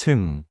층.